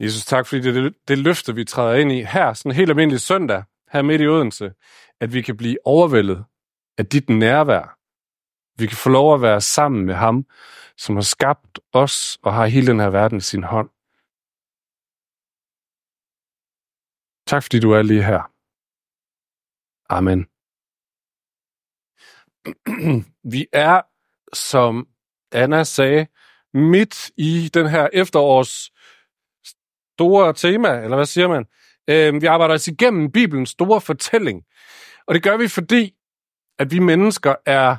Jesus, tak fordi det er det, løfte, vi træder ind i her, sådan helt almindelig søndag, her midt i Odense, at vi kan blive overvældet af dit nærvær. Vi kan få lov at være sammen med ham, som har skabt os og har hele den her verden i sin hånd. Tak fordi du er lige her. Amen. Vi er, som Anna sagde, midt i den her efterårs store tema, eller hvad siger man? Øh, vi arbejder os igennem Bibelens store fortælling. Og det gør vi, fordi at vi mennesker er,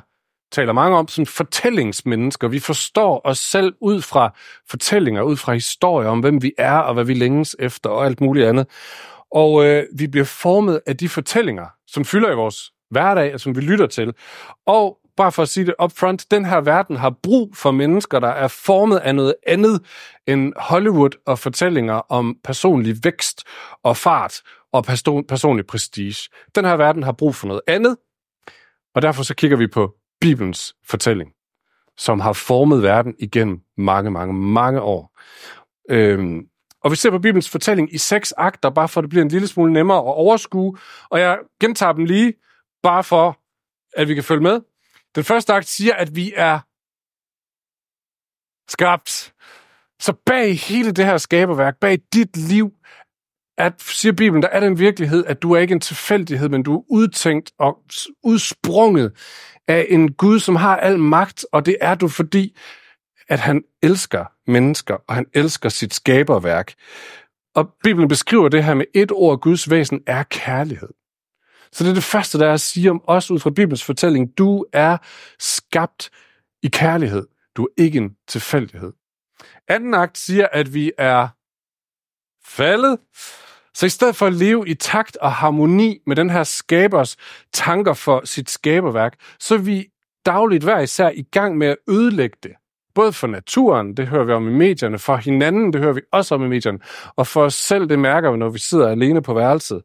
taler mange om, som fortællingsmennesker. Vi forstår os selv ud fra fortællinger, ud fra historier om, hvem vi er og hvad vi længes efter og alt muligt andet. Og øh, vi bliver formet af de fortællinger, som fylder i vores hverdag, og som vi lytter til. Og bare for at sige det upfront, den her verden har brug for mennesker, der er formet af noget andet end Hollywood og fortællinger om personlig vækst og fart og person, personlig prestige. Den her verden har brug for noget andet, og derfor så kigger vi på Bibelens fortælling, som har formet verden igennem mange, mange, mange år. Øhm, og vi ser på Bibelens fortælling i seks akter, bare for at det bliver en lille smule nemmere at overskue. Og jeg gentager dem lige, bare for at vi kan følge med. Den første akt siger, at vi er skabt. Så bag hele det her skaberværk, bag dit liv, at, siger Bibelen, der er den virkelighed, at du er ikke en tilfældighed, men du er udtænkt og udsprunget af en Gud, som har al magt, og det er du, fordi at han elsker mennesker, og han elsker sit skaberværk. Og Bibelen beskriver det her med et ord, Guds væsen er kærlighed. Så det er det første, der er at sige om os ud fra Bibelens fortælling. Du er skabt i kærlighed. Du er ikke en tilfældighed. Anden akt siger, at vi er faldet. Så i stedet for at leve i takt og harmoni med den her skabers tanker for sit skaberværk, så er vi dagligt hver især i gang med at ødelægge det. Både for naturen, det hører vi om i medierne, for hinanden, det hører vi også om i medierne, og for os selv, det mærker vi, når vi sidder alene på værelset.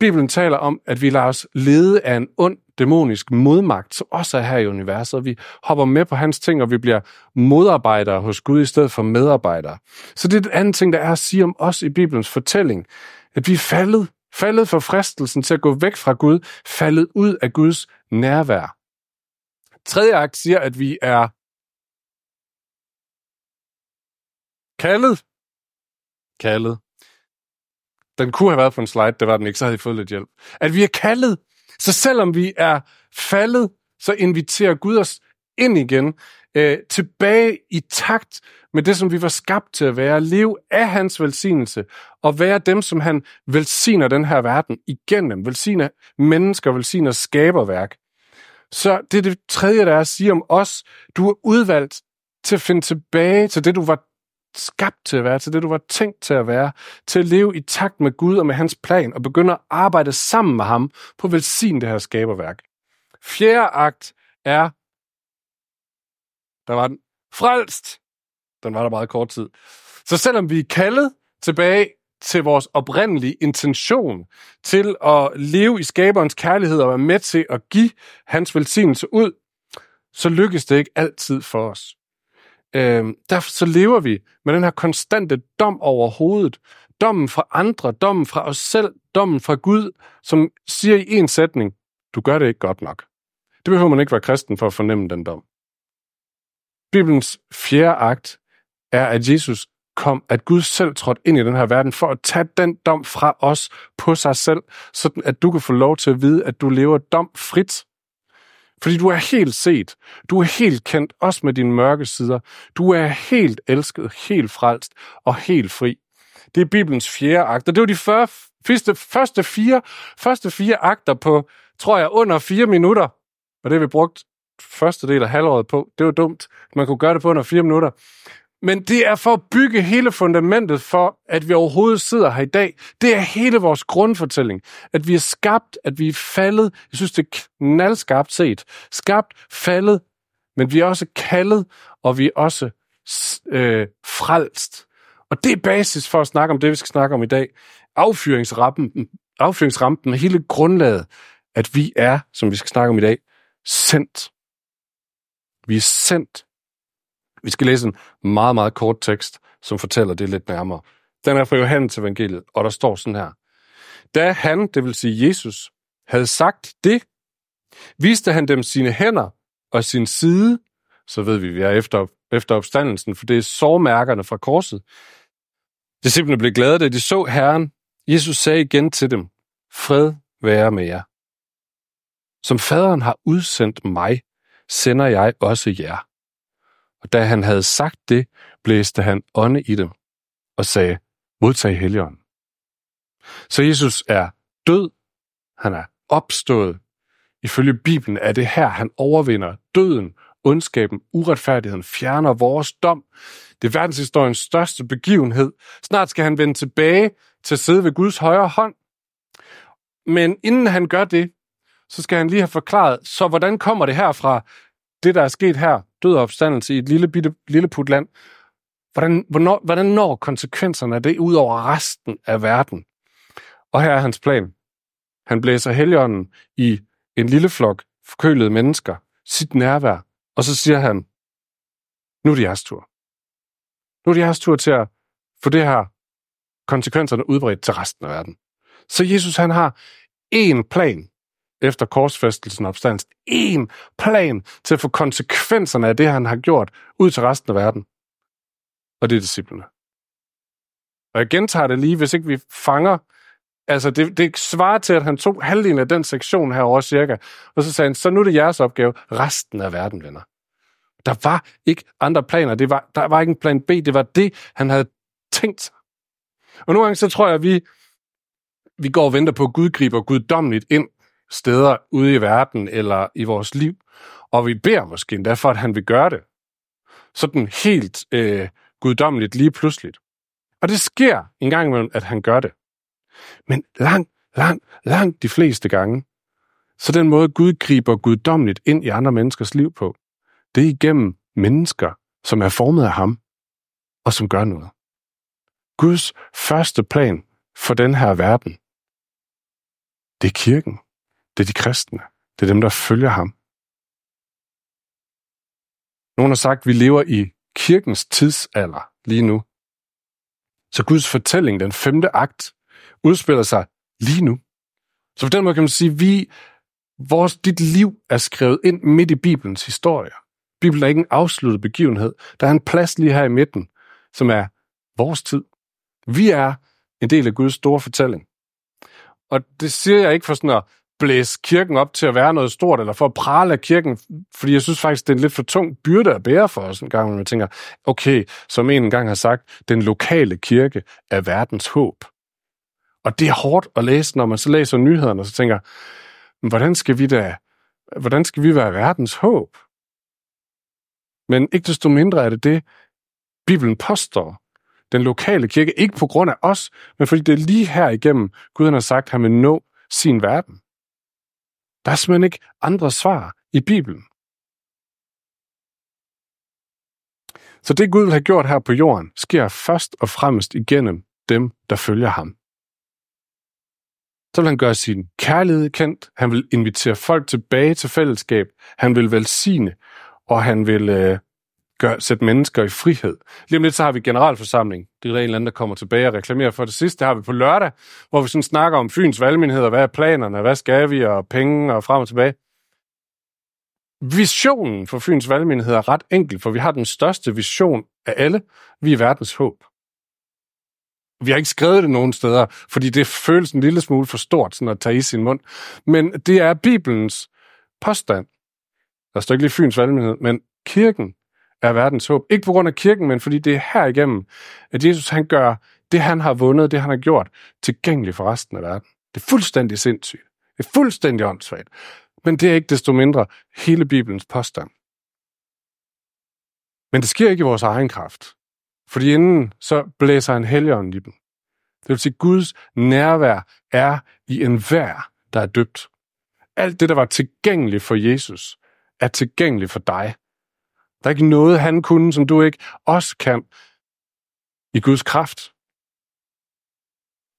Bibelen taler om, at vi lader os lede af en ond, dæmonisk modmagt, som også er her i universet. Vi hopper med på hans ting, og vi bliver modarbejdere hos Gud i stedet for medarbejdere. Så det er den anden ting, der er at sige om os i Bibelens fortælling, at vi er faldet, faldet for fristelsen til at gå væk fra Gud, faldet ud af Guds nærvær. Tredje akt siger, at vi er kaldet. Kaldet. Den kunne have været på en slide, det var den ikke, så havde I fået lidt hjælp. At vi er kaldet. Så selvom vi er faldet, så inviterer Gud os ind igen, øh, tilbage i takt med det, som vi var skabt til at være, leve af hans velsignelse, og være dem, som han velsigner den her verden igennem, velsigner mennesker, velsigner skaberværk. Så det er det tredje, der er at sige om os. Du er udvalgt til at finde tilbage til det, du var skabt til at være, til det du var tænkt til at være, til at leve i takt med Gud og med hans plan, og begynde at arbejde sammen med ham på at det her skaberværk. Fjerde akt er, der var den frelst. Den var der meget kort tid. Så selvom vi er kaldet tilbage til vores oprindelige intention til at leve i skaberens kærlighed og være med til at give hans velsignelse ud, så lykkes det ikke altid for os. Øh, derfor så lever vi med den her konstante dom over hovedet. Dommen fra andre, dommen fra os selv, dommen fra Gud, som siger i en sætning, du gør det ikke godt nok. Det behøver man ikke være kristen for at fornemme den dom. Bibelens fjerde akt er, at Jesus kom, at Gud selv trådte ind i den her verden for at tage den dom fra os på sig selv, sådan at du kan få lov til at vide, at du lever domfrit. Fordi du er helt set. Du er helt kendt, også med dine mørke sider. Du er helt elsket, helt frelst og helt fri. Det er Bibelens fjerde akt. Og det var de første, første, fire, første fire akter på, tror jeg, under fire minutter. Og det har vi brugt første del af halvåret på. Det var dumt. Man kunne gøre det på under fire minutter. Men det er for at bygge hele fundamentet for, at vi overhovedet sidder her i dag. Det er hele vores grundfortælling. At vi er skabt, at vi er faldet. Jeg synes, det er knaldskarpt set. Skabt, faldet, men vi er også kaldet, og vi er også øh, frelst. Og det er basis for at snakke om det, vi skal snakke om i dag. Affyringsrampen, affyringsrampen hele grundlaget, at vi er, som vi skal snakke om i dag, sendt. Vi er sendt vi skal læse en meget, meget kort tekst, som fortæller det lidt nærmere. Den er fra Johannes evangeliet, og der står sådan her. Da han, det vil sige Jesus, havde sagt det, viste han dem sine hænder og sin side, så ved vi, at vi er efter, efter opstandelsen, for det er sårmærkerne fra korset. Disciplene blev glade, da de så Herren. Jesus sagde igen til dem, fred være med jer. Som faderen har udsendt mig, sender jeg også jer. Og da han havde sagt det, blæste han ånde i dem og sagde, modtag helligånden. Så Jesus er død, han er opstået. Ifølge Bibelen er det her, han overvinder døden, ondskaben, uretfærdigheden, fjerner vores dom. Det er verdenshistoriens største begivenhed. Snart skal han vende tilbage til at sidde ved Guds højre hånd. Men inden han gør det, så skal han lige have forklaret, så hvordan kommer det her fra det, der er sket her, død og opstandelse i et lille, bitte, lille putland, hvordan, hvornår, hvordan når konsekvenserne af det ud over resten af verden? Og her er hans plan. Han blæser helligånden i en lille flok forkølede mennesker, sit nærvær, og så siger han, nu er det jeres tur. Nu er det jeres tur til at få det her konsekvenserne udbredt til resten af verden. Så Jesus han har én plan efter korsfæstelsen og opstandelsen. En plan til at få konsekvenserne af det, han har gjort, ud til resten af verden. Og det er disciplene. Og jeg gentager det lige, hvis ikke vi fanger Altså, det, det svarer til, at han tog halvdelen af den sektion herovre cirka, og så sagde han, så nu er det jeres opgave, resten af verden, venner. Der var ikke andre planer, det var, der var ikke en plan B, det var det, han havde tænkt sig. Og nogle gange så tror jeg, at vi, vi går og venter på, at Gud griber guddommeligt ind steder ude i verden eller i vores liv, og vi beder måske endda for, at han vil gøre det. Sådan helt øh, guddommeligt lige pludseligt. Og det sker en gang imellem, at han gør det. Men langt, langt, langt de fleste gange, så den måde Gud griber guddommeligt ind i andre menneskers liv på, det er igennem mennesker, som er formet af ham, og som gør noget. Guds første plan for den her verden, det er kirken. Det er de kristne. Det er dem, der følger ham. Nogen har sagt, at vi lever i kirkens tidsalder lige nu. Så Guds fortælling, den femte akt, udspiller sig lige nu. Så på den måde kan man sige, at vi, vores, dit liv er skrevet ind midt i Bibelens historie. Bibelen er ikke en afsluttet begivenhed. Der er en plads lige her i midten, som er vores tid. Vi er en del af Guds store fortælling. Og det siger jeg ikke for sådan at blæse kirken op til at være noget stort, eller for at prale af kirken, fordi jeg synes faktisk, det er en lidt for tung byrde at bære for os en gang, når man tænker, okay, som en gang har sagt, den lokale kirke er verdens håb. Og det er hårdt at læse, når man så læser nyhederne, og så tænker, hvordan skal vi da, hvordan skal vi være verdens håb? Men ikke desto mindre er det det, Bibelen påstår. Den lokale kirke, ikke på grund af os, men fordi det er lige her igennem, Gud har sagt, at han vil nå sin verden. Der er simpelthen ikke andre svar i Bibelen. Så det Gud har gjort her på jorden, sker først og fremmest igennem dem, der følger ham. Så vil han gøre sin kærlighed kendt, han vil invitere folk tilbage til fællesskab, han vil velsigne, og han vil øh, gør, sætte mennesker i frihed. Lige om lidt, så har vi generalforsamling. Det er der en eller anden, der kommer tilbage og reklamerer for det sidste. Det har vi på lørdag, hvor vi sådan snakker om Fyns valgmenighed, hvad er planerne, hvad skal vi, og penge, og frem og tilbage. Visionen for Fyns valgmyndighed er ret enkel, for vi har den største vision af alle. Vi er verdens håb. Vi har ikke skrevet det nogen steder, fordi det føles en lille smule for stort sådan at tage i sin mund. Men det er Bibelens påstand. Der står ikke lige Fyns valgmyndighed, men kirken er verdens håb. Ikke på grund af kirken, men fordi det er her igennem, at Jesus han gør det, han har vundet, det han har gjort, tilgængeligt for resten af verden. Det er fuldstændig sindssygt. Det er fuldstændig åndssvagt. Men det er ikke desto mindre hele Bibelens påstand. Men det sker ikke i vores egen kraft. Fordi inden så blæser en helgen i dem. Det vil sige, at Guds nærvær er i enhver, der er døbt. Alt det, der var tilgængeligt for Jesus, er tilgængeligt for dig. Der er ikke noget, han kunne, som du ikke også kan i Guds kraft.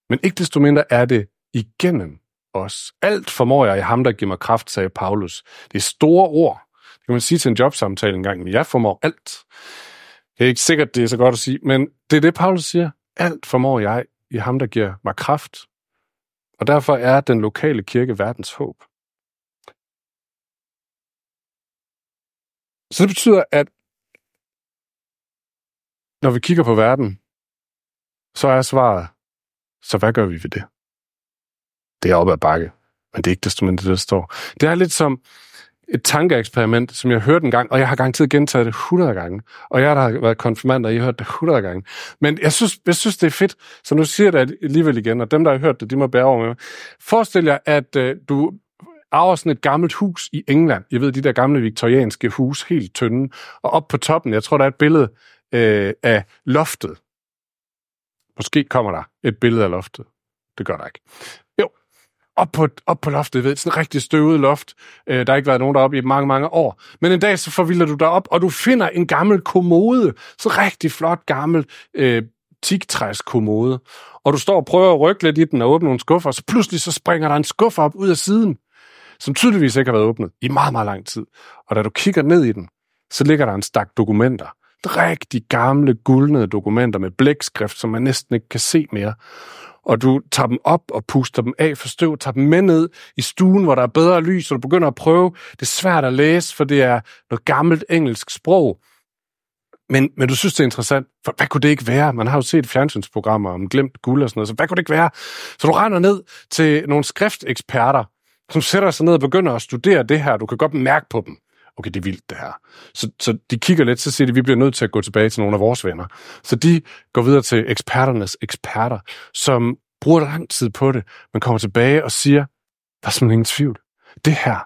Men ikke desto mindre er det igennem os. Alt formår jeg i ham, der giver mig kraft, sagde Paulus. Det er store ord. Det kan man sige til en jobsamtale en gang, men jeg formår alt. Det er ikke sikkert, det er så godt at sige, men det er det, Paulus siger. Alt formår jeg i ham, der giver mig kraft. Og derfor er den lokale kirke verdens håb. Så det betyder, at når vi kigger på verden, så er svaret, så hvad gør vi ved det? Det er op ad bakke, men det er ikke desto mindre det, der står. Det er lidt som et tankeeksperiment, som jeg hørte en gang, og jeg har garanteret gentaget det 100 gange. Og jeg har været konfirmand, og I har hørt det 100 gange. Men jeg synes, jeg synes, det er fedt, så nu siger jeg det alligevel igen, og dem, der har hørt det, de må bære over med mig. Forestil jer, at øh, du arver sådan et gammelt hus i England. Jeg ved, de der gamle viktorianske hus, helt tynde. Og op på toppen, jeg tror, der er et billede øh, af loftet. Måske kommer der et billede af loftet. Det gør der ikke. Jo, op på, op på loftet, ved, sådan et rigtig støvet loft. Øh, der har ikke været nogen deroppe i mange, mange år. Men en dag så forvilder du derop, og du finder en gammel kommode. Så rigtig flot gammel øh, tigtræs kommode. Og du står og prøver at rykke lidt i den og åbne nogle skuffer, og så pludselig så springer der en skuffe op ud af siden, som tydeligvis ikke har været åbnet i meget, meget lang tid. Og da du kigger ned i den, så ligger der en stak dokumenter. Rigtig gamle, guldnede dokumenter med blækskrift, som man næsten ikke kan se mere og du tager dem op og puster dem af for støv, tager dem med ned i stuen, hvor der er bedre lys, og du begynder at prøve. Det er svært at læse, for det er noget gammelt engelsk sprog. Men, men du synes, det er interessant, for hvad kunne det ikke være? Man har jo set fjernsynsprogrammer om glemt guld og sådan noget, så hvad kunne det ikke være? Så du render ned til nogle skrifteksperter, som sætter sig ned og begynder at studere det her. Du kan godt mærke på dem okay, det er vildt det her. Så, så de kigger lidt, så siger de, vi bliver nødt til at gå tilbage til nogle af vores venner. Så de går videre til eksperternes eksperter, som bruger lang tid på det, men kommer tilbage og siger, der er simpelthen ingen tvivl. Det her,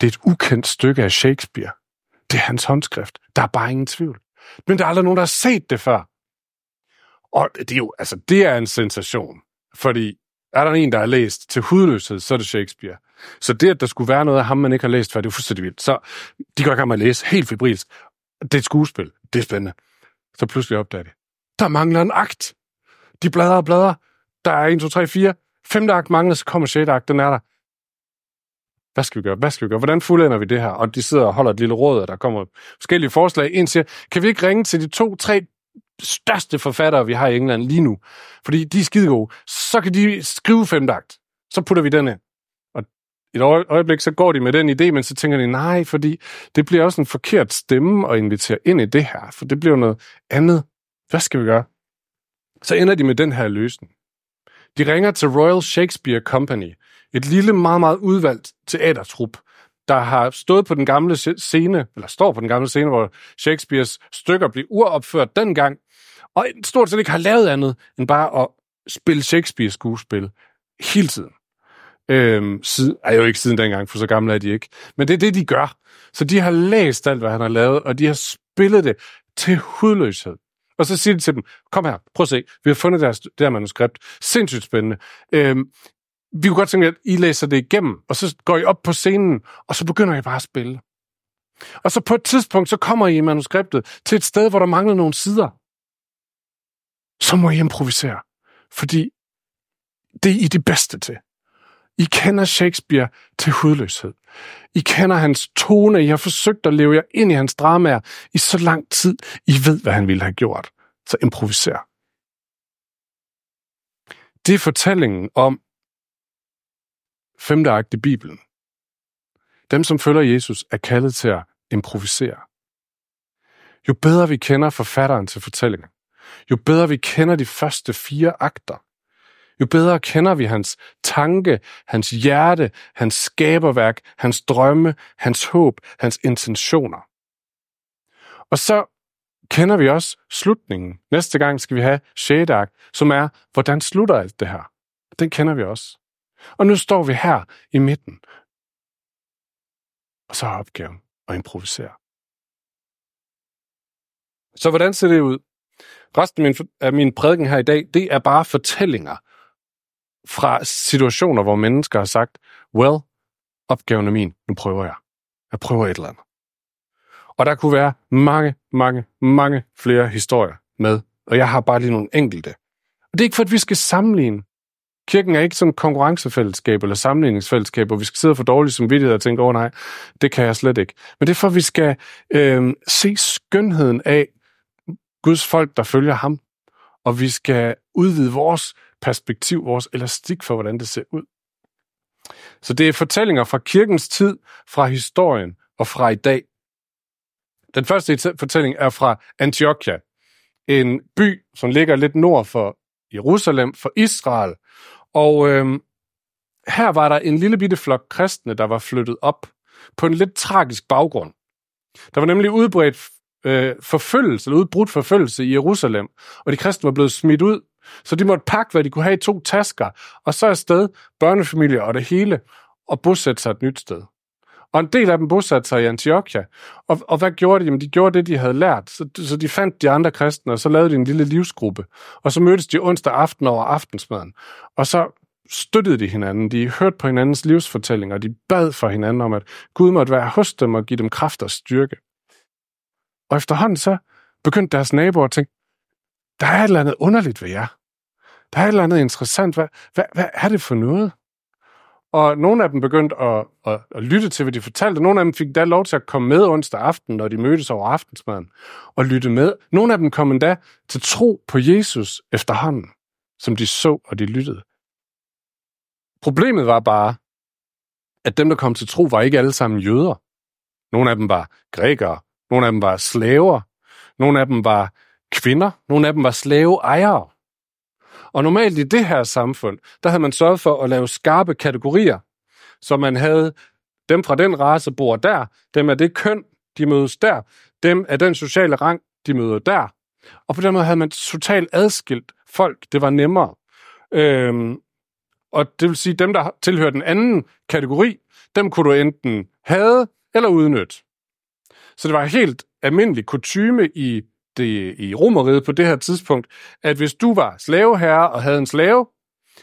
det er et ukendt stykke af Shakespeare. Det er hans håndskrift. Der er bare ingen tvivl. Men der er aldrig nogen, der har set det før. Og det er jo, altså, det er en sensation. Fordi er der en, der har læst til hudløshed, så er det Shakespeare. Så det, at der skulle være noget af ham, man ikke har læst før, det er fuldstændig vildt. Så de går i gang med at læse helt febrilsk. Det er et skuespil. Det er spændende. Så pludselig opdager de. Der mangler en akt. De bladrer og bladrer. Der er 1, 2, 3, 4. Femte akt mangler, så kommer sjette akt. Den er der. Hvad skal vi gøre? Hvad skal vi gøre? Hvordan fuldender vi det her? Og de sidder og holder et lille råd, og der kommer forskellige forslag. En siger, kan vi ikke ringe til de to, tre største forfattere, vi har i England lige nu? Fordi de er skide gode. Så kan de skrive femte. Så putter vi den ind Og et øjeblik, så går de med den idé, men så tænker de, nej, fordi det bliver også en forkert stemme at invitere ind i det her, for det bliver noget andet. Hvad skal vi gøre? Så ender de med den her løsning. De ringer til Royal Shakespeare Company, et lille, meget, meget udvalgt teatertrup, der har stået på den gamle scene, eller står på den gamle scene, hvor Shakespeares stykker blev uropført dengang, og stort set ikke har lavet andet end bare at spille Shakespeare-skuespil hele tiden. Øhm, siden, er jo ikke siden dengang, for så gamle er de ikke. Men det er det, de gør. Så de har læst alt, hvad han har lavet, og de har spillet det til hudløshed. Og så siger de til dem, kom her, prøv at se, vi har fundet deres, det her manuskript. Sindssygt spændende. Øhm, vi kunne godt tænke, at I læser det igennem, og så går I op på scenen, og så begynder I bare at spille. Og så på et tidspunkt, så kommer I i manuskriptet til et sted, hvor der mangler nogle sider. Så må I improvisere, fordi det er I det bedste til. I kender Shakespeare til hudløshed. I kender hans tone. I har forsøgt at leve jer ind i hans dramaer i så lang tid. I ved, hvad han ville have gjort. Så improviser. Det er fortællingen om femte akt i Bibelen. Dem, som følger Jesus, er kaldet til at improvisere. Jo bedre vi kender forfatteren til fortællingen, jo bedre vi kender de første fire akter, jo bedre kender vi hans tanke, hans hjerte, hans skaberværk, hans drømme, hans håb, hans intentioner. Og så kender vi også slutningen. Næste gang skal vi have Shedak, som er, hvordan slutter alt det her? Den kender vi også. Og nu står vi her i midten. Og så er opgaven at improvisere. Så hvordan ser det ud? Resten af min, af min prædiken her i dag, det er bare fortællinger fra situationer, hvor mennesker har sagt, well, opgaven er min, nu prøver jeg. Jeg prøver et eller andet. Og der kunne være mange, mange, mange flere historier med, og jeg har bare lige nogle enkelte. Og det er ikke for, at vi skal sammenligne. Kirken er ikke sådan et konkurrencefællesskab eller sammenligningsfællesskab, hvor vi skal sidde for dårligt som vidtighed og tænke, åh oh, nej, det kan jeg slet ikke. Men det er for, at vi skal øh, se skønheden af, Guds folk, der følger ham. Og vi skal udvide vores perspektiv, vores elastik for, hvordan det ser ud. Så det er fortællinger fra kirkens tid, fra historien og fra i dag. Den første fortælling er fra Antiochia, en by, som ligger lidt nord for Jerusalem, for Israel. Og øhm, her var der en lille bitte flok kristne, der var flyttet op på en lidt tragisk baggrund. Der var nemlig udbredt øh, forfølgelse, eller udbrudt forfølgelse i Jerusalem, og de kristne var blevet smidt ud, så de måtte pakke, hvad de kunne have i to tasker, og så afsted, børnefamilier og det hele, og bosætte sig et nyt sted. Og en del af dem bosatte sig i Antiochia. Og, og hvad gjorde de? Jamen, de gjorde det, de havde lært. Så, så de fandt de andre kristne, og så lavede de en lille livsgruppe. Og så mødtes de onsdag aften over aftensmaden. Og så støttede de hinanden. De hørte på hinandens livsfortællinger. De bad for hinanden om, at Gud måtte være hos dem og give dem kraft og styrke. Og efterhånden så begyndte deres naboer at tænke, der er et eller andet underligt ved jer. Der er et eller andet interessant. Hvad, hvad, hvad er det for noget? Og nogle af dem begyndte at, at, at lytte til, hvad de fortalte. Nogle af dem fik da lov til at komme med onsdag aften, når de mødtes over aftensmaden, og lytte med. Nogle af dem kom endda til tro på Jesus efterhånden, som de så og de lyttede. Problemet var bare, at dem, der kom til tro, var ikke alle sammen jøder. Nogle af dem var grækere, nogle af dem var slaver, nogle af dem var kvinder, nogle af dem var slaveejere. Og normalt i det her samfund, der havde man sørget for at lave skarpe kategorier, så man havde dem fra den race bor der, dem af det køn, de mødes der, dem af den sociale rang, de møder der. Og på den måde havde man totalt adskilt folk. Det var nemmere. Øhm, og det vil sige, dem, der tilhører den anden kategori, dem kunne du enten have eller udnytte. Så det var helt almindelig kutyme i det, i Romeriet på det her tidspunkt, at hvis du var slaveherre og havde en slave,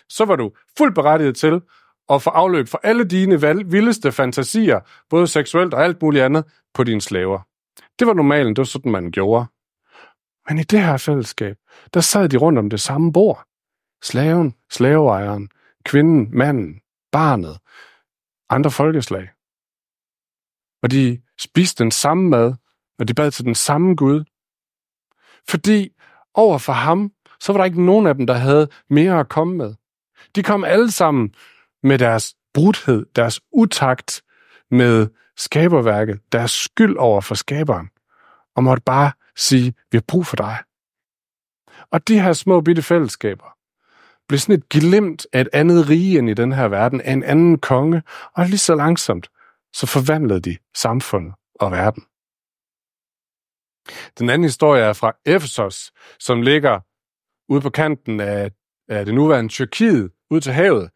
så var du fuldt berettiget til at få afløb for alle dine vildeste fantasier, både seksuelt og alt muligt andet, på dine slaver. Det var normalen, det var sådan, man gjorde. Men i det her fællesskab, der sad de rundt om det samme bord. Slaven, slaveejeren, kvinden, manden, barnet, andre folkeslag. Og de spiste den samme mad, og de bad til den samme Gud, fordi over for ham, så var der ikke nogen af dem, der havde mere at komme med. De kom alle sammen med deres brudhed, deres utakt med skaberværket, deres skyld over for skaberen, og måtte bare sige, vi har brug for dig. Og de her små bitte fællesskaber blev sådan et glimt af et andet rige end i den her verden, af en anden konge, og lige så langsomt, så forvandlede de samfundet og verden. Den anden historie er fra Efesos, som ligger ude på kanten af, af det nuværende Tyrkiet, ud til havet.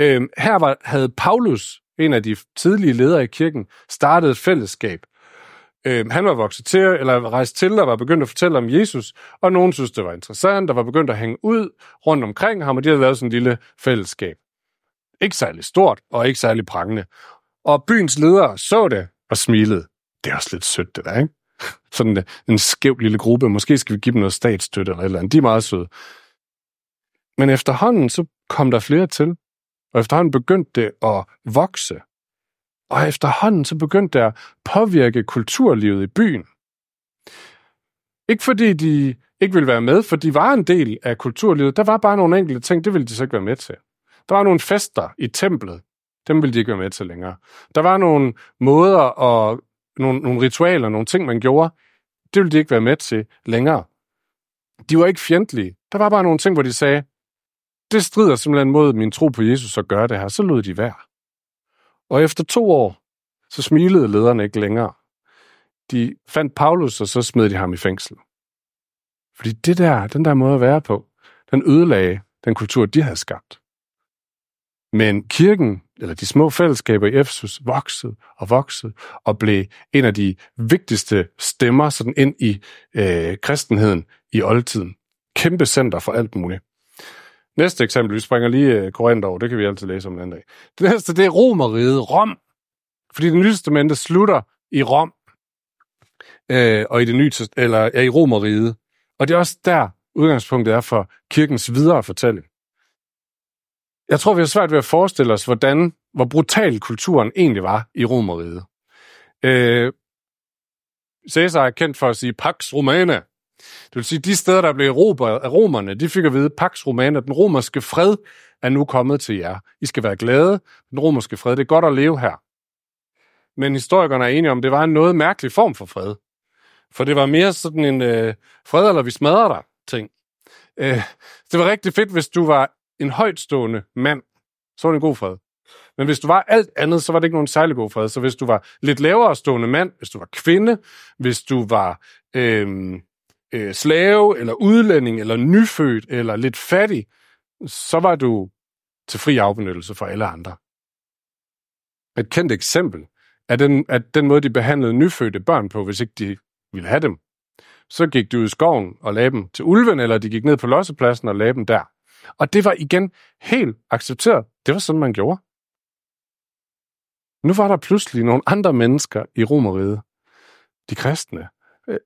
Øhm, her var, havde Paulus, en af de tidlige ledere i kirken, startet et fællesskab. Øhm, han var vokset til, eller rejst til og var begyndt at fortælle om Jesus, og nogen synes, det var interessant, og var begyndt at hænge ud rundt omkring ham, og de havde lavet sådan en lille fællesskab. Ikke særlig stort, og ikke særlig prangende. Og byens ledere så det og smilede. Det er også lidt sødt, det der, ikke? sådan en, en skæv lille gruppe. Måske skal vi give dem noget statsstøtte eller et eller andet. De er meget søde. Men efterhånden så kom der flere til, og efterhånden begyndte det at vokse. Og efterhånden så begyndte det at påvirke kulturlivet i byen. Ikke fordi de ikke ville være med, for de var en del af kulturlivet. Der var bare nogle enkelte ting, det ville de så ikke være med til. Der var nogle fester i templet, dem ville de ikke være med til længere. Der var nogle måder og nogle, nogle ritualer, nogle ting, man gjorde, det ville de ikke være med til længere. De var ikke fjendtlige. Der var bare nogle ting, hvor de sagde, det strider simpelthen mod min tro på Jesus at gøre det her. Så lod de være. Og efter to år, så smilede lederne ikke længere. De fandt Paulus, og så smed de ham i fængsel. Fordi det der, den der måde at være på, den ødelagde den kultur, de havde skabt. Men kirken, eller de små fællesskaber i Efesus, voksede og voksede og blev en af de vigtigste stemmer sådan ind i øh, kristenheden i oldtiden. Kæmpe center for alt muligt. Næste eksempel, vi springer lige øh, Korinth over, det kan vi altid læse om en anden dag. Det næste, det er Romeriet, Rom. Fordi det nye testamente slutter i Rom, øh, og i det nye, eller ja, i Romeriet. Og det er også der, udgangspunktet er for kirkens videre fortælling. Jeg tror, vi har svært ved at forestille os, hvordan, hvor brutal kulturen egentlig var i Romeriet. Øh, Caesar er kendt for at sige Pax Romana, Det vil sige, de steder, der blev erobret af romerne, de fik at vide, Pax Romana, den romerske fred er nu kommet til jer. I skal være glade. Den romerske fred, det er godt at leve her. Men historikerne er enige om, at det var en noget mærkelig form for fred. For det var mere sådan en øh, fred, eller vi smadrer dig ting. Øh, det var rigtig fedt, hvis du var en højtstående mand, så var det en god fred. Men hvis du var alt andet, så var det ikke nogen særlig god fred. Så hvis du var lidt lavere stående mand, hvis du var kvinde, hvis du var øh, øh, slave, eller udlænding, eller nyfødt, eller lidt fattig, så var du til fri afbenyttelse for alle andre. Et kendt eksempel er den, at den måde, de behandlede nyfødte børn på, hvis ikke de ville have dem. Så gik de ud i skoven og lagde dem til ulven, eller de gik ned på lossepladsen og lagde dem der. Og det var igen helt accepteret. Det var sådan, man gjorde. Nu var der pludselig nogle andre mennesker i Romeriet, de kristne. Øh,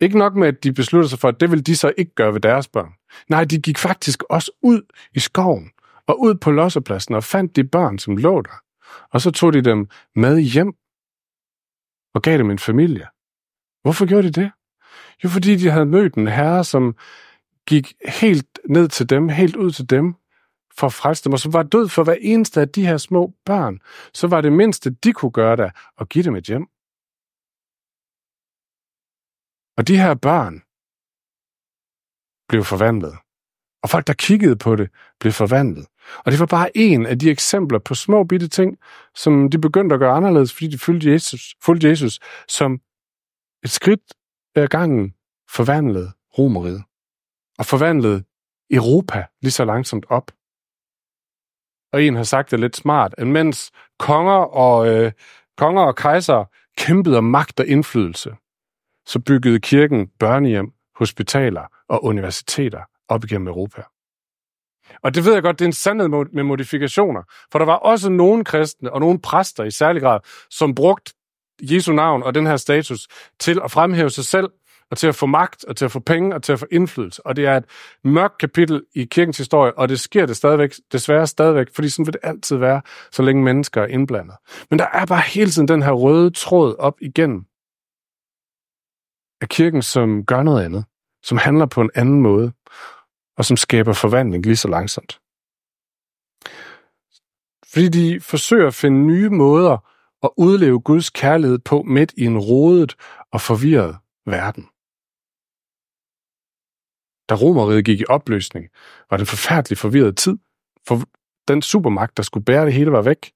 ikke nok med, at de besluttede sig for, at det ville de så ikke gøre ved deres børn. Nej, de gik faktisk også ud i skoven og ud på lossepladsen og fandt de børn, som lå der. Og så tog de dem med hjem og gav dem en familie. Hvorfor gjorde de det? Jo, fordi de havde mødt en herre, som gik helt ned til dem, helt ud til dem, for at frelse dem, og som var død for hver eneste af de her små børn, så var det mindste, de kunne gøre der, at give dem et hjem. Og de her børn blev forvandlet. Og folk, der kiggede på det, blev forvandlet. Og det var bare en af de eksempler på små bitte ting, som de begyndte at gøre anderledes, fordi de fulgte Jesus, fulgte Jesus som et skridt ad gangen forvandlede romeriet. Og forvandlede Europa lige så langsomt op. Og en har sagt det lidt smart, at mens konger og, øh, konger og kejser kæmpede om magt og indflydelse, så byggede kirken børnehjem, hospitaler og universiteter op igennem Europa. Og det ved jeg godt, det er en sandhed med modifikationer. For der var også nogle kristne og nogle præster i særlig grad, som brugte Jesu navn og den her status til at fremhæve sig selv, og til at få magt, og til at få penge, og til at få indflydelse. Og det er et mørkt kapitel i kirkens historie, og det sker det stadigvæk, desværre stadigvæk, fordi sådan vil det altid være, så længe mennesker er indblandet. Men der er bare hele tiden den her røde tråd op igennem af kirken, som gør noget andet, som handler på en anden måde, og som skaber forvandling lige så langsomt. Fordi de forsøger at finde nye måder at udleve Guds kærlighed på midt i en rodet og forvirret verden. Da romeriet gik i opløsning, var det en forfærdelig forvirret tid, for den supermagt, der skulle bære det hele, var væk.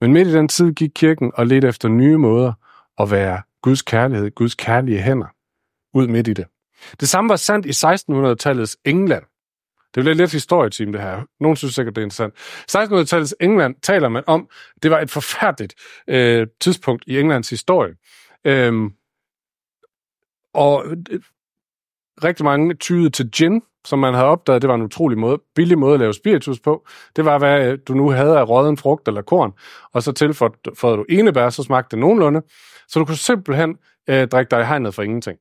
Men midt i den tid gik kirken og ledte efter nye måder at være Guds kærlighed, Guds kærlige hænder, ud midt i det. Det samme var sandt i 1600-tallets England. Det bliver lidt historietime, det her. Nogen synes sikkert, det er interessant. 1600-tallets England taler man om, det var et forfærdeligt øh, tidspunkt i Englands historie. Øhm, og rigtig mange tyede til gin, som man havde opdaget, det var en utrolig måde, billig måde at lave spiritus på. Det var, hvad øh, du nu havde af råden frugt eller korn, og så tilføjede du enebær, så smagte det nogenlunde. Så du kunne simpelthen øh, drikke dig i hegnet for ingenting.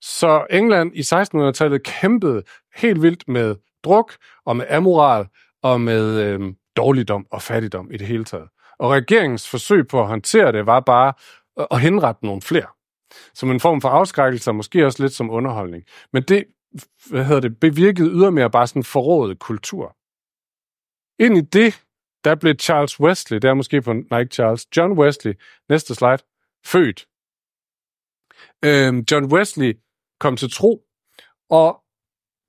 Så England i 1600-tallet kæmpede helt vildt med druk og med amoral og med øh, dårligdom og fattigdom i det hele taget. Og regeringens forsøg på at håndtere det var bare at henrette nogle flere. Som en form for afskrækkelse, og måske også lidt som underholdning. Men det, hvad hedder det, bevirkede ydermere bare sådan forrådet kultur. Ind i det, der blev Charles Wesley, der er måske på, nej ikke Charles, John Wesley, næste slide, født. Øhm, John Wesley kom til tro, og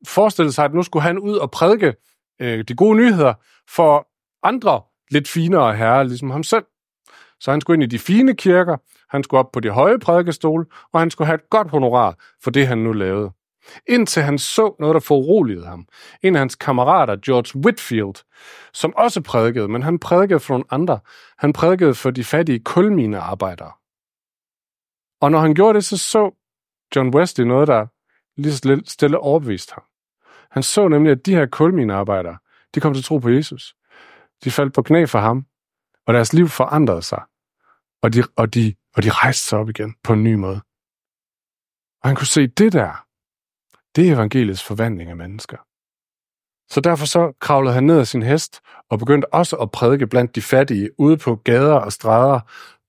forestillede sig, at nu skulle han ud og prædike øh, de gode nyheder for andre lidt finere herrer, ligesom ham selv. Så han skulle ind i de fine kirker, han skulle op på de høje prædikestole, og han skulle have et godt honorar for det, han nu lavede. Indtil han så noget, der foruroligede ham. En af hans kammerater, George Whitfield, som også prædikede, men han prædikede for nogle andre. Han prædikede for de fattige kulminearbejdere. Og når han gjorde det, så så John Wesley noget, der lige så stille overbeviste ham. Han så nemlig, at de her kulminearbejdere, de kom til tro på Jesus. De faldt på knæ for ham, og deres liv forandrede sig. Og de, og de, og de rejste sig op igen på en ny måde. Og han kunne se det der, det er evangeliets forvandling af mennesker. Så derfor så kravlede han ned af sin hest og begyndte også at prædike blandt de fattige ude på gader og stræder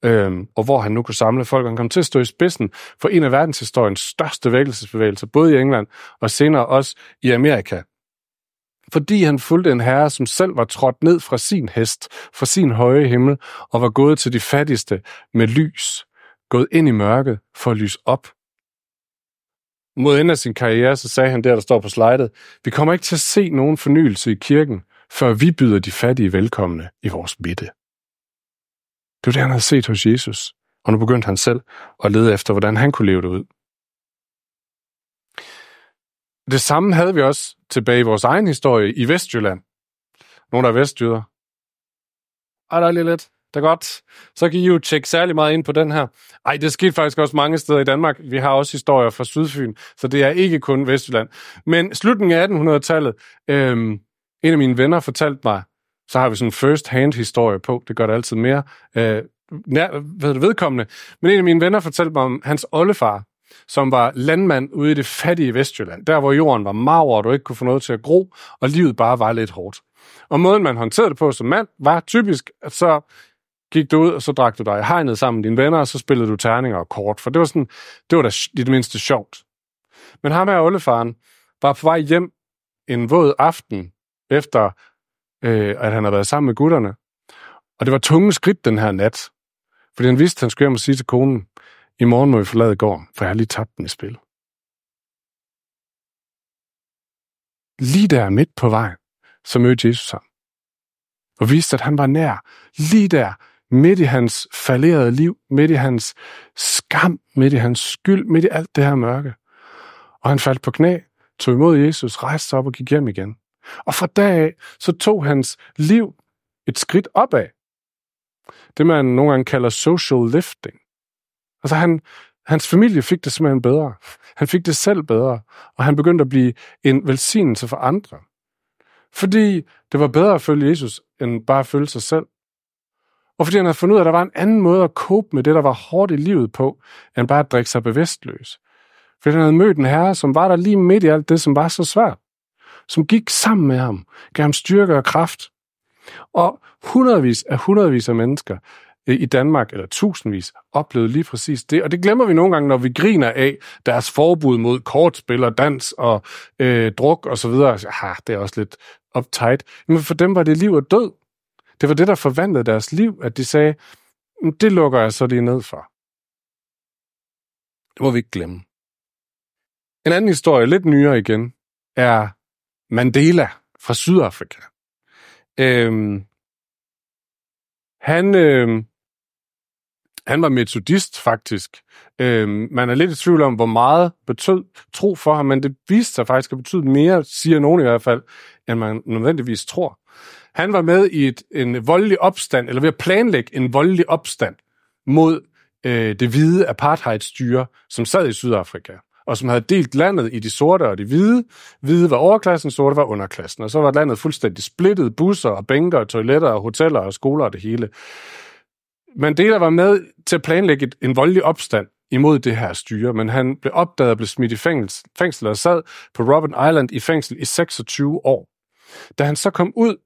øhm, og hvor han nu kunne samle folk. Han kom til at stå i spidsen for en af verdenshistoriens største vækkelsesbevægelser, både i England og senere også i Amerika. Fordi han fulgte en herre, som selv var trådt ned fra sin hest, fra sin høje himmel, og var gået til de fattigste med lys, gået ind i mørket for at lyse op. Mod enden af sin karriere, så sagde han der, der står på slidet, vi kommer ikke til at se nogen fornyelse i kirken, før vi byder de fattige velkomne i vores midte. Det var det, han havde set hos Jesus, og nu begyndte han selv at lede efter, hvordan han kunne leve det ud. Det samme havde vi også tilbage i vores egen historie i Vestjylland. Nogle af vestjyder. Ej, der er lige lidt. Det er godt. Så kan I jo tjekke særlig meget ind på den her. Ej, det skete faktisk også mange steder i Danmark. Vi har også historier fra Sydfyn, så det er ikke kun Vestjylland. Men slutningen af 1800-tallet, øhm, en af mine venner fortalte mig, så har vi sådan en first-hand historie på. Det gør det altid mere øh, nær, hvad det, vedkommende. Men en af mine venner fortalte mig om hans oldefar, som var landmand ude i det fattige Vestjylland, der hvor jorden var mager, og du ikke kunne få noget til at gro, og livet bare var lidt hårdt. Og måden, man håndterede det på som mand, var typisk, at så gik du ud, og så drak du dig i hegnet sammen med dine venner, og så spillede du terninger og kort, for det var sådan, det var da i det mindste sjovt. Men ham her, Ollefaren, var på vej hjem en våd aften, efter øh, at han havde været sammen med gutterne. Og det var tunge skridt den her nat, fordi han vidste, at han skulle hjem og sige til konen, i morgen må vi forlade gården, for jeg har lige tabt den i spil. Lige der midt på vejen, så mødte Jesus ham. Og viste, at han var nær. Lige der, midt i hans falderede liv, midt i hans skam, midt i hans skyld, midt i alt det her mørke. Og han faldt på knæ, tog imod Jesus, rejste sig op og gik hjem igen. Og fra dag af, så tog hans liv et skridt opad. Det man nogle gange kalder social lifting. Altså han, hans familie fik det simpelthen bedre. Han fik det selv bedre, og han begyndte at blive en velsignelse for andre. Fordi det var bedre at følge Jesus, end bare at følge sig selv. Og fordi han havde fundet ud af, at der var en anden måde at cope med det, der var hårdt i livet på, end bare at drikke sig bevidstløs. Fordi han havde mødt en herre, som var der lige midt i alt det, som var så svært. Som gik sammen med ham, gav ham styrke og kraft. Og hundredvis af hundredvis af mennesker Øh, i Danmark, eller tusindvis, oplevede lige præcis det. Og det glemmer vi nogle gange, når vi griner af deres forbud mod kortspil og dans og øh, druk og så videre. Ja, ah, det er også lidt uptight. Men for dem var det liv og død. Det var det, der forvandlede deres liv, at de sagde, mm, det lukker jeg så lige ned for. Det må vi ikke glemme. En anden historie, lidt nyere igen, er Mandela fra Sydafrika. Øhm, han, øh, han var metodist, faktisk. Øhm, man er lidt i tvivl om, hvor meget betød tro for ham, men det viste sig faktisk at betyde mere, siger nogen i hvert fald, end man nødvendigvis tror. Han var med i et, en voldelig opstand, eller ved at planlægge en voldelig opstand mod øh, det hvide apartheidstyre, som sad i Sydafrika, og som havde delt landet i de sorte og de hvide. Hvide var overklassen, sorte var underklassen, og så var landet fuldstændig splittet, busser og bænker og toiletter og hoteller og skoler og det hele. Mandela var med til at planlægge et, en voldelig opstand imod det her styre, men han blev opdaget og blev smidt i fængsel, fængsel og sad på Robben Island i fængsel i 26 år. Da han så kom ud,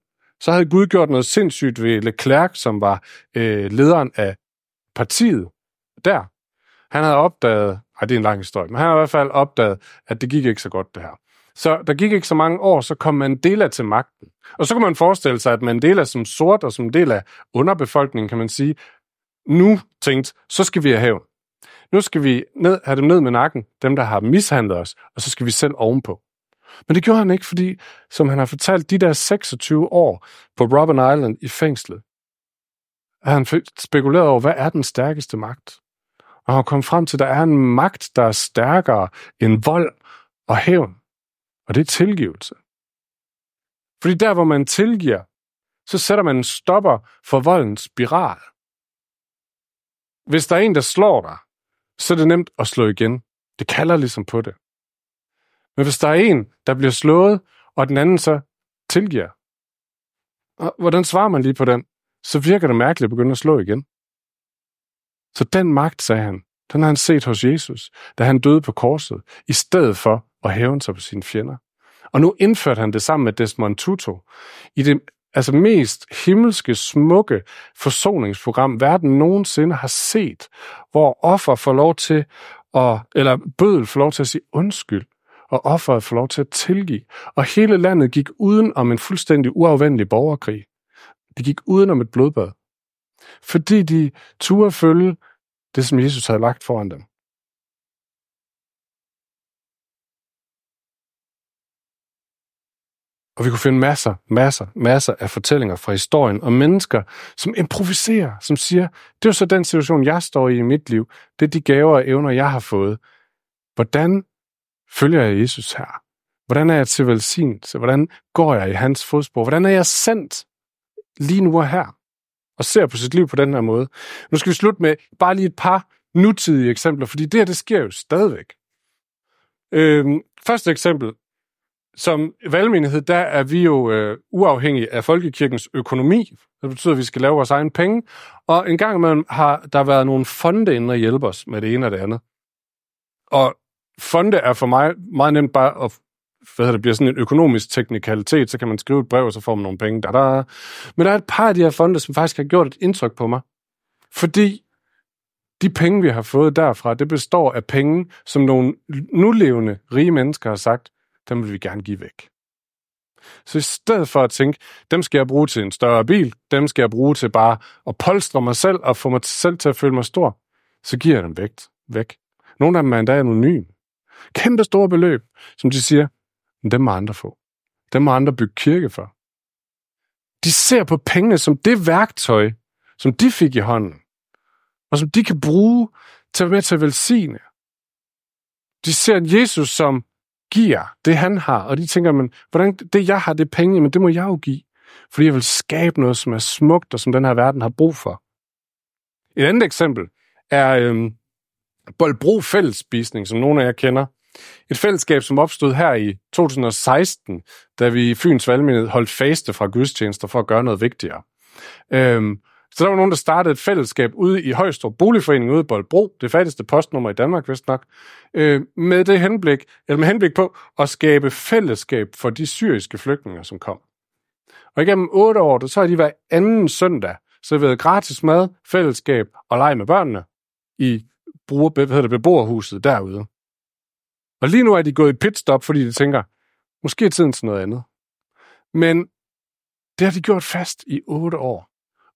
så havde Gud gjort noget sindssygt ved Leclerc, som var øh, lederen af partiet der. Han havde opdaget, ej, det er en lang historie, men han har i hvert fald opdaget, at det gik ikke så godt det her. Så der gik ikke så mange år, så kom Mandela til magten. Og så kan man forestille sig, at Mandela som sort og som del af underbefolkningen, kan man sige, nu tænkt, så skal vi have hævn. Nu skal vi ned, have dem ned med nakken, dem der har mishandlet os, og så skal vi selv ovenpå. Men det gjorde han ikke, fordi, som han har fortalt, de der 26 år på Robben Island i fængslet, at han spekuleret over, hvad er den stærkeste magt? Og han kom frem til, at der er en magt, der er stærkere end vold og hævn. Og det er tilgivelse. Fordi der, hvor man tilgiver, så sætter man en stopper for voldens spiral. Hvis der er en, der slår dig, så er det nemt at slå igen. Det kalder ligesom på det. Men hvis der er en, der bliver slået, og den anden så tilgiver, hvordan svarer man lige på den? Så virker det mærkeligt at begynde at slå igen. Så den magt, sagde han, den har han set hos Jesus, da han døde på korset, i stedet for og hævne sig på sine fjender. Og nu indførte han det sammen med Desmond Tutu i det altså mest himmelske, smukke forsoningsprogram, verden nogensinde har set, hvor offer får lov til at, eller bødel får lov til at sige undskyld, og offeret får lov til at tilgive. Og hele landet gik uden om en fuldstændig uafvendelig borgerkrig. De gik uden om et blodbad. Fordi de turde følge det, som Jesus havde lagt foran dem. Og vi kunne finde masser, masser, masser af fortællinger fra historien om mennesker, som improviserer, som siger, det er jo så den situation, jeg står i i mit liv. Det er de gaver og evner, jeg har fået. Hvordan følger jeg Jesus her? Hvordan er jeg til velsignelse? Hvordan går jeg i hans fodspor? Hvordan er jeg sendt lige nu og her? Og ser på sit liv på den her måde. Nu skal vi slutte med bare lige et par nutidige eksempler, fordi det her, det sker jo stadigvæk. Øhm, første eksempel som valgmenighed, der er vi jo øh, uafhængige af folkekirkens økonomi. Det betyder, at vi skal lave vores egen penge. Og en gang imellem har der været nogle fonde inde og hjælpe os med det ene og det andet. Og fonde er for mig meget nemt bare at hvad det bliver sådan en økonomisk teknikalitet, så kan man skrive et brev, og så får man nogle penge. Da, da. Men der er et par af de her fonde, som faktisk har gjort et indtryk på mig. Fordi de penge, vi har fået derfra, det består af penge, som nogle nulevende rige mennesker har sagt, dem vil vi gerne give væk. Så i stedet for at tænke, dem skal jeg bruge til en større bil, dem skal jeg bruge til bare at polstre mig selv og få mig selv til at føle mig stor, så giver jeg dem vægt, væk. Nogle af dem er endda anonyme. Kæmpe store beløb, som de siger, men dem må andre få. Dem må andre bygge kirke for. De ser på pengene som det værktøj, som de fik i hånden, og som de kan bruge til at være med til at velsigne. De ser Jesus som giver det, han har, og de tænker, men hvordan, det jeg har, det er penge, men det må jeg jo give, fordi jeg vil skabe noget, som er smukt, og som den her verden har brug for. Et andet eksempel er øhm, Bolbro Fællesspisning, som nogle af jer kender. Et fællesskab, som opstod her i 2016, da vi i Fyns Valgmenighed holdt faste fra gudstjenester for at gøre noget vigtigere. Øhm, så der var nogen, der startede et fællesskab ude i Højstrup Boligforening ude i Boldbro, det fattigste postnummer i Danmark, vist nok, øh, med det henblik, eller med henblik på at skabe fællesskab for de syriske flygtninge, som kom. Og igennem otte år, så har de hver anden søndag serveret gratis mad, fællesskab og leg med børnene i bruger, hvad hedder det, beboerhuset derude. Og lige nu er de gået i pitstop, fordi de tænker, måske er tiden til noget andet. Men det har de gjort fast i otte år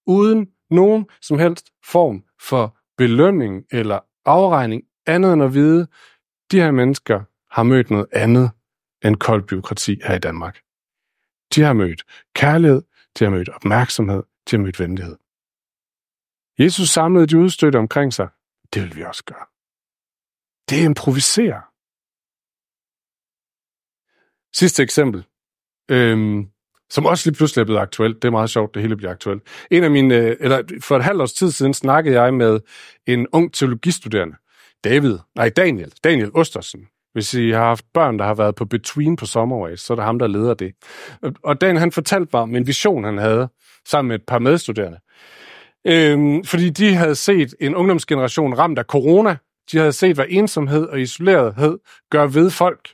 uden nogen som helst form for belønning eller afregning, andet end at vide, de her mennesker har mødt noget andet end kold byråkrati her i Danmark. De har mødt kærlighed, de har mødt opmærksomhed, de har mødt venlighed. Jesus samlede de udstødte omkring sig. Det vil vi også gøre. Det improviserer. Sidste eksempel. Øhm, som også lige pludselig er blevet aktuelt. Det er meget sjovt, det hele bliver aktuelt. En af mine, øh, eller for et halvt års tid siden snakkede jeg med en ung teologistuderende, David, nej Daniel, Daniel Ostersen. Hvis I har haft børn, der har været på Between på Sommerways, så er det ham, der leder det. Og Dan, han fortalte mig om en vision, han havde sammen med et par medstuderende. Øhm, fordi de havde set en ungdomsgeneration ramt af corona. De havde set, hvad ensomhed og isolerethed gør ved folk.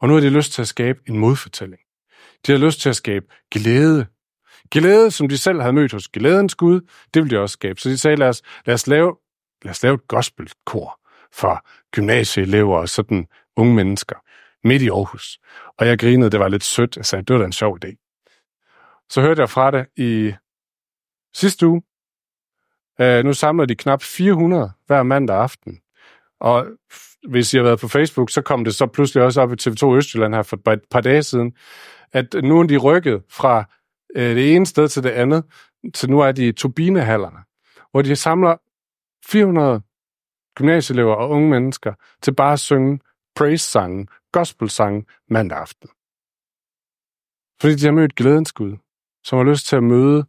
Og nu har de lyst til at skabe en modfortælling. De havde lyst til at skabe glæde. Glæde, som de selv havde mødt hos glædens Gud, det ville de også skabe. Så de sagde, lad os, lad os, lave, lad os lave et gospelkor for gymnasieelever og sådan unge mennesker midt i Aarhus. Og jeg grinede, det var lidt sødt. Jeg sagde, det var da en sjov idé. Så hørte jeg fra det i sidste uge. Øh, nu samler de knap 400 hver mandag aften. Og hvis I har været på Facebook, så kom det så pludselig også op i TV2 Østjylland her for et par dage siden, at nu er de rykket fra øh, det ene sted til det andet, til nu er de i turbinehallerne, hvor de samler 400 gymnasieelever og unge mennesker til bare at synge praise-sangen, gospel-sangen mandag aften. Fordi de har mødt glædens Gud, som har lyst til at møde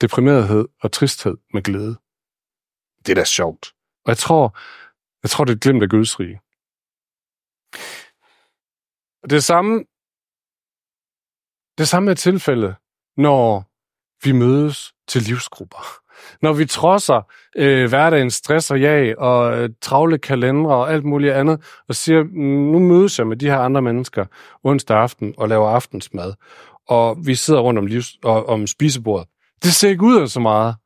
deprimerethed og tristhed med glæde. Det er da sjovt. Og jeg tror, jeg tror, det er glemt af Guds rige. Det samme det samme er tilfældet, når vi mødes til livsgrupper. Når vi trodser øh, hverdagens stress og jag og øh, travle kalendere og alt muligt andet, og siger, mm, nu mødes jeg med de her andre mennesker onsdag aften og laver aftensmad. og vi sidder rundt om, livs, og, om spisebordet. Det ser ikke ud af så meget.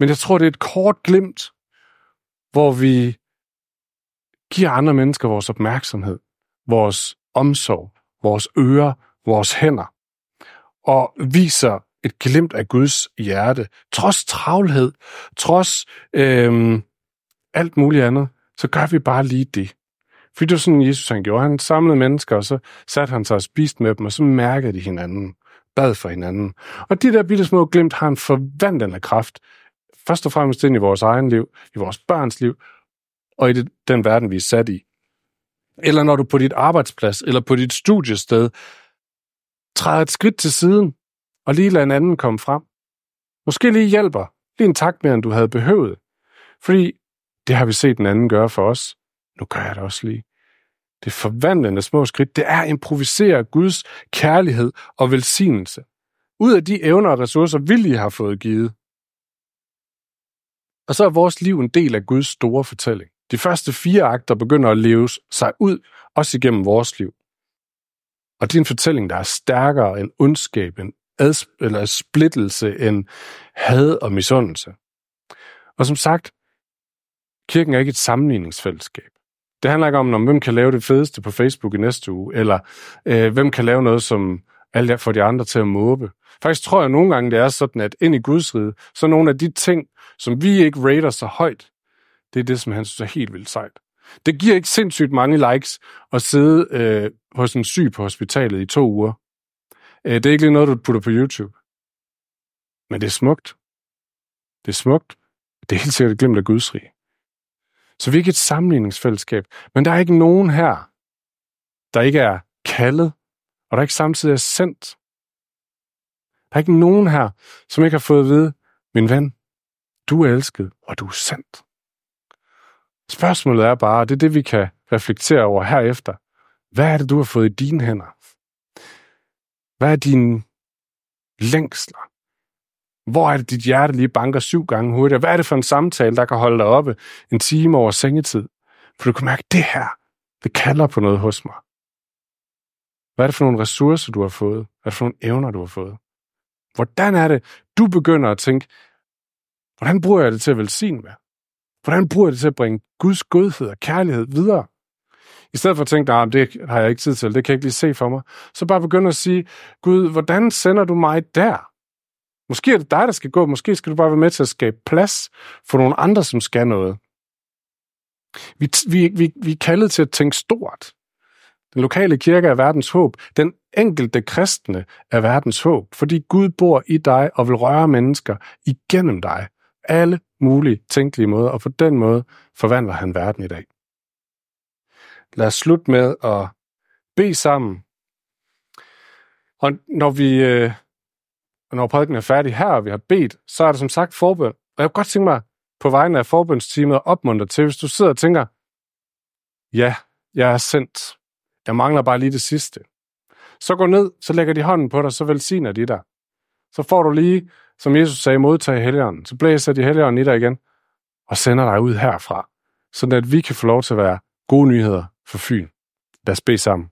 Men jeg tror, det er et kort glimt, hvor vi giver andre mennesker vores opmærksomhed, vores omsorg, vores ører, vores hænder, og viser et glimt af Guds hjerte. Trods travlhed, trods øhm, alt muligt andet, så gør vi bare lige det. Fordi det var sådan, Jesus han gjorde. Han samlede mennesker, og så satte han sig og spiste med dem, og så mærkede de hinanden, bad for hinanden. Og de der bitte små glimt har en forvandlende kraft. Først og fremmest ind i vores egen liv, i vores børns liv, og i det, den verden, vi er sat i. Eller når du på dit arbejdsplads, eller på dit studiested, træder et skridt til siden, og lige lader en anden komme frem. Måske lige hjælper, lige en tak mere, end du havde behøvet. Fordi det har vi set den anden gøre for os. Nu gør jeg det også lige. Det forvandlende små skridt, det er at improvisere Guds kærlighed og velsignelse. Ud af de evner og ressourcer, vi lige har fået givet. Og så er vores liv en del af Guds store fortælling. De første fire akter begynder at leves sig ud, også igennem vores liv. Og det er en fortælling, der er stærkere end ondskab, end ads- eller splittelse, end had og misundelse. Og som sagt, kirken er ikke et sammenligningsfællesskab. Det handler ikke om, om hvem kan lave det fedeste på Facebook i næste uge, eller øh, hvem kan lave noget, som alle får de andre til at måbe. Faktisk tror jeg nogle gange, det er sådan, at ind i Guds rige, så nogle af de ting, som vi ikke rater så højt, det er det, som han synes er helt vildt sejt. Det giver ikke sindssygt mange likes at sidde øh, hos en syg på hospitalet i to uger. Øh, det er ikke lige noget, du putter på YouTube. Men det er smukt. Det er smukt. Det er helt sikkert glemt af Guds rig. Så vi er ikke et sammenligningsfællesskab. Men der er ikke nogen her, der ikke er kaldet, og der ikke samtidig er sendt. Der er ikke nogen her, som ikke har fået at vide, min ven, du er elsket, og du er sendt. Spørgsmålet er bare, og det er det, vi kan reflektere over herefter. Hvad er det, du har fået i dine hænder? Hvad er dine længsler? Hvor er det, dit hjerte lige banker syv gange hurtigere? Hvad er det for en samtale, der kan holde dig oppe en time over sengetid? For du kan mærke, at det her, det kalder på noget hos mig. Hvad er det for nogle ressourcer, du har fået? Hvad er det for nogle evner, du har fået? Hvordan er det, du begynder at tænke, hvordan bruger jeg det til at velsigne med? Hvordan bruger jeg det til at bringe Guds godhed og kærlighed videre? I stedet for at tænke, at det har jeg ikke tid til, det kan jeg ikke lige se for mig, så bare begynde at sige, Gud, hvordan sender du mig der? Måske er det dig, der skal gå. Måske skal du bare være med til at skabe plads for nogle andre, som skal noget. Vi, vi, vi, vi er kaldet til at tænke stort. Den lokale kirke er verdens håb. Den enkelte kristne er verdens håb, fordi Gud bor i dig og vil røre mennesker igennem dig. Alle mulige tænkelige måder, og på den måde forvandler han verden i dag. Lad os slutte med at bede sammen. Og når vi øh, når prædiken er færdig her, og vi har bedt, så er det som sagt forbøn. Og jeg kunne godt tænke mig på vegne af forbønsteamet at opmuntre til, hvis du sidder og tænker, ja, jeg er sendt. Jeg mangler bare lige det sidste. Så gå ned, så lægger de hånden på dig, så velsigner de dig. Så får du lige, som Jesus sagde, modtag helligånden. Så blæser de helligånden i dig igen, og sender dig ud herfra, så at vi kan få lov til at være gode nyheder for Fyn. Lad os bede sammen.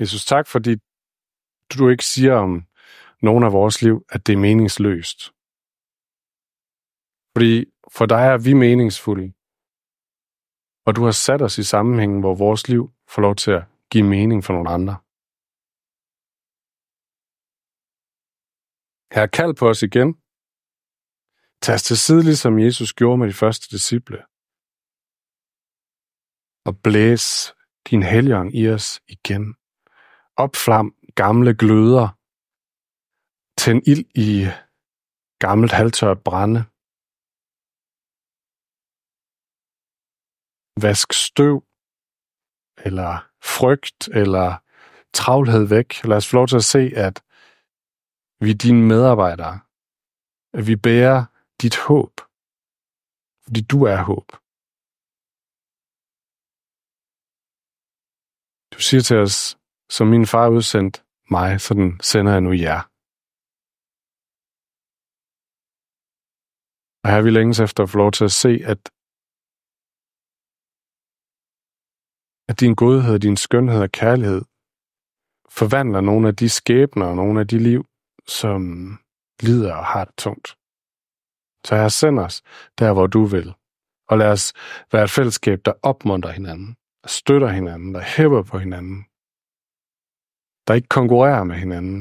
Jesus, tak fordi du ikke siger om nogen af vores liv, at det er meningsløst. Fordi for dig er vi meningsfulde. Og du har sat os i sammenhængen, hvor vores liv får lov til at give mening for nogle andre. Her kald på os igen. Tag os til side, ligesom Jesus gjorde med de første disciple. Og blæs din helgen i os igen opflam gamle gløder, tænd ild i gammelt halvtørt brænde, vask støv, eller frygt, eller travlhed væk. Lad os få lov til at se, at vi er dine medarbejdere. At vi bærer dit håb. Fordi du er håb. Du siger til os, som min far udsendt mig, sådan sender jeg nu jer. Og her vi længes efter at få lov til at se, at, at din godhed, din skønhed og kærlighed forvandler nogle af de skæbner og nogle af de liv, som lider og har det tungt. Så her send os der, hvor du vil. Og lad os være et fællesskab, der opmuntrer hinanden, der støtter hinanden, der hæver på hinanden, der ikke konkurrerer med hinanden.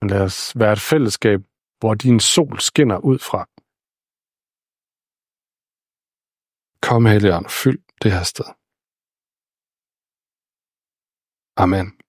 Men lad os være et fællesskab, hvor din sol skinner ud fra. Kom, Helligånd, fyld det her sted. Amen.